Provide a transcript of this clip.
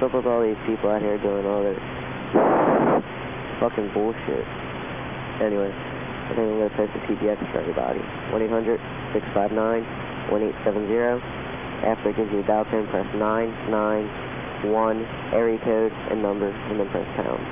What's up with all these people out here doing all this fucking bullshit? Anyway, I think I'm going to post a PBX for everybody. 1-800-659-1870. After it gives you a dial tone, press 991 area code and number, and then press pound.